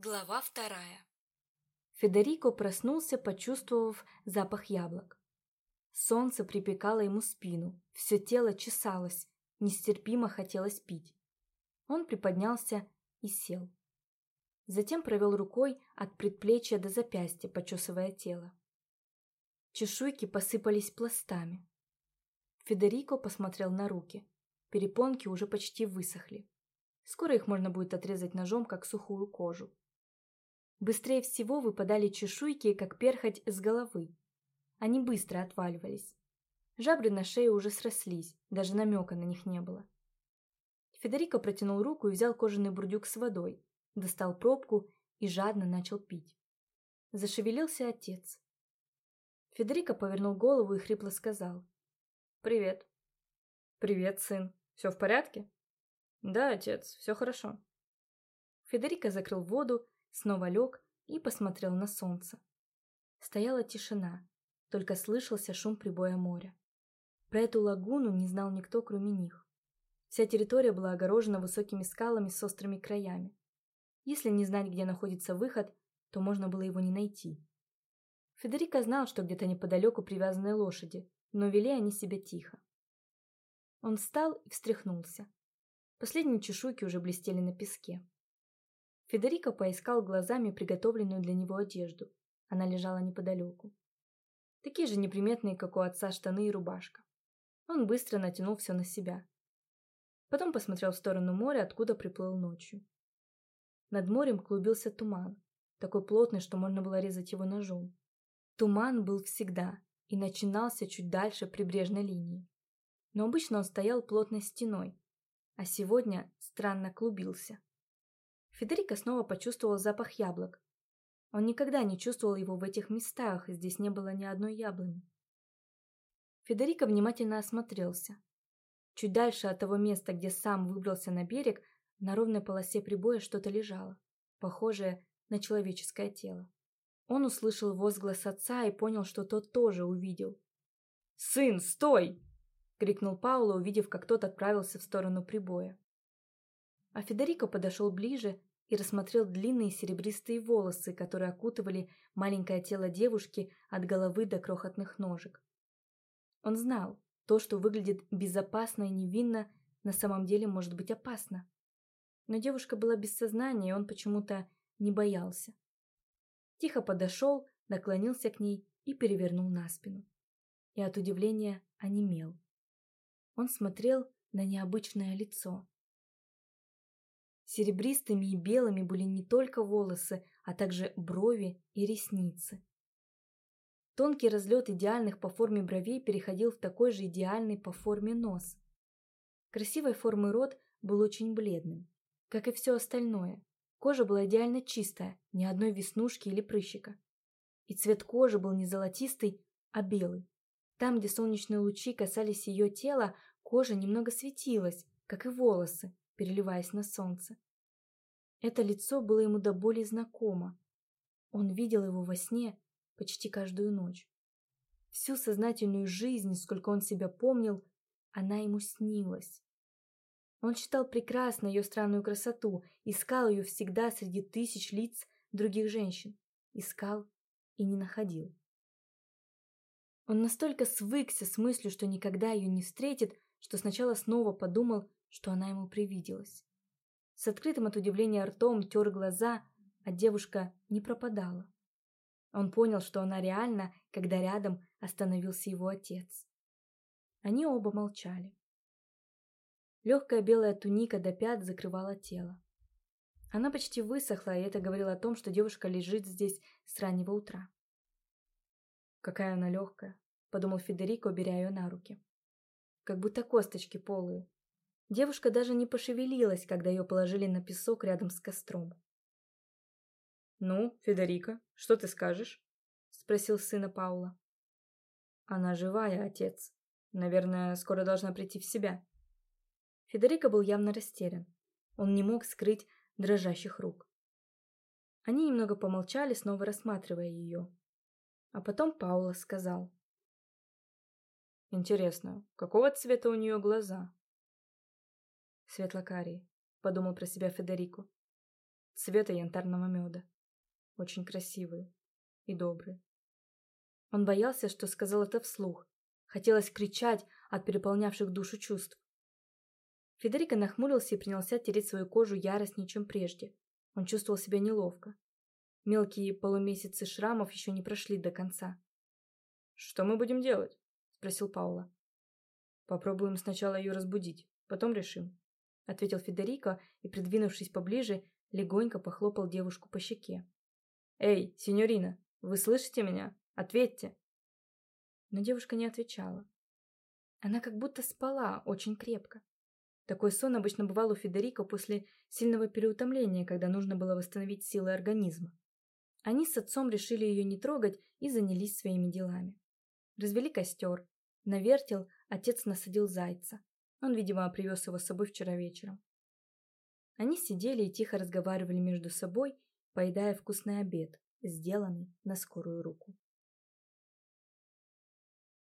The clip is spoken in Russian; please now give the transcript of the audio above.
Глава вторая. Федерико проснулся, почувствовав запах яблок. Солнце припекало ему спину, все тело чесалось, нестерпимо хотелось пить. Он приподнялся и сел. Затем провел рукой от предплечья до запястья, почесывая тело. Чешуйки посыпались пластами. Федерико посмотрел на руки. Перепонки уже почти высохли. Скоро их можно будет отрезать ножом, как сухую кожу. Быстрее всего выпадали чешуйки, как перхоть с головы. Они быстро отваливались. Жабры на шее уже срослись, даже намека на них не было. Федерико протянул руку и взял кожаный бурдюк с водой, достал пробку и жадно начал пить. Зашевелился отец. Федерико повернул голову и хрипло сказал. «Привет». «Привет, сын. Все в порядке?» «Да, отец, все хорошо». Федерико закрыл воду, снова лег и посмотрел на солнце. Стояла тишина, только слышался шум прибоя моря. Про эту лагуну не знал никто, кроме них. Вся территория была огорожена высокими скалами с острыми краями. Если не знать, где находится выход, то можно было его не найти. Федерико знал, что где-то неподалеку привязаны лошади, но вели они себя тихо. Он встал и встряхнулся. Последние чешуйки уже блестели на песке. Федерико поискал глазами приготовленную для него одежду. Она лежала неподалеку. Такие же неприметные, как у отца, штаны и рубашка. Он быстро натянул все на себя. Потом посмотрел в сторону моря, откуда приплыл ночью. Над морем клубился туман, такой плотный, что можно было резать его ножом. Туман был всегда и начинался чуть дальше прибрежной линии. Но обычно он стоял плотной стеной, а сегодня странно клубился. Федерико снова почувствовал запах яблок. Он никогда не чувствовал его в этих местах, здесь не было ни одной яблони. Федерико внимательно осмотрелся. Чуть дальше от того места, где сам выбрался на берег, на ровной полосе прибоя что-то лежало, похожее на человеческое тело. Он услышал возглас отца и понял, что тот тоже увидел. «Сын, стой!» — крикнул Пауло, увидев, как тот отправился в сторону прибоя. А Федерико подошел ближе и рассмотрел длинные серебристые волосы, которые окутывали маленькое тело девушки от головы до крохотных ножек. Он знал, то, что выглядит безопасно и невинно, на самом деле может быть опасно. Но девушка была без сознания, и он почему-то не боялся. Тихо подошел, наклонился к ней и перевернул на спину. И от удивления онемел. Он смотрел на необычное лицо. Серебристыми и белыми были не только волосы, а также брови и ресницы. Тонкий разлет идеальных по форме бровей переходил в такой же идеальный по форме нос. Красивой формы рот был очень бледным, как и все остальное. Кожа была идеально чистая, ни одной веснушки или прыщика. И цвет кожи был не золотистый, а белый. Там, где солнечные лучи касались ее тела, кожа немного светилась, как и волосы, переливаясь на солнце. Это лицо было ему до боли знакомо. Он видел его во сне почти каждую ночь. Всю сознательную жизнь, сколько он себя помнил, она ему снилась. Он считал прекрасно ее странную красоту, искал ее всегда среди тысяч лиц других женщин. Искал и не находил. Он настолько свыкся с мыслью, что никогда ее не встретит, что сначала снова подумал, что она ему привиделась. С открытым от удивления ртом тер глаза, а девушка не пропадала. Он понял, что она реальна, когда рядом остановился его отец. Они оба молчали. Легкая белая туника до пят закрывала тело. Она почти высохла, и это говорило о том, что девушка лежит здесь с раннего утра. «Какая она легкая», — подумал Федерико, беря ее на руки. «Как будто косточки полые, Девушка даже не пошевелилась, когда ее положили на песок рядом с костром. «Ну, Федерико, что ты скажешь?» – спросил сына Паула. «Она живая, отец. Наверное, скоро должна прийти в себя». Федерико был явно растерян. Он не мог скрыть дрожащих рук. Они немного помолчали, снова рассматривая ее. А потом Паула сказал. «Интересно, какого цвета у нее глаза?» Светлокарий, подумал про себя Федерико. цвета янтарного меда. Очень красивые и добрые. Он боялся, что сказал это вслух. Хотелось кричать от переполнявших душу чувств. Федерико нахмурился и принялся тереть свою кожу яростнее, чем прежде. Он чувствовал себя неловко. Мелкие полумесяцы шрамов еще не прошли до конца. «Что мы будем делать?» – спросил Паула. «Попробуем сначала ее разбудить, потом решим», – ответил Федерико и, придвинувшись поближе, легонько похлопал девушку по щеке. «Эй, синьорина, вы слышите меня? Ответьте!» Но девушка не отвечала. Она как будто спала очень крепко. Такой сон обычно бывал у Федерико после сильного переутомления, когда нужно было восстановить силы организма. Они с отцом решили ее не трогать и занялись своими делами. Развели костер. На вертел отец насадил зайца. Он, видимо, привез его с собой вчера вечером. Они сидели и тихо разговаривали между собой, поедая вкусный обед, сделанный на скорую руку.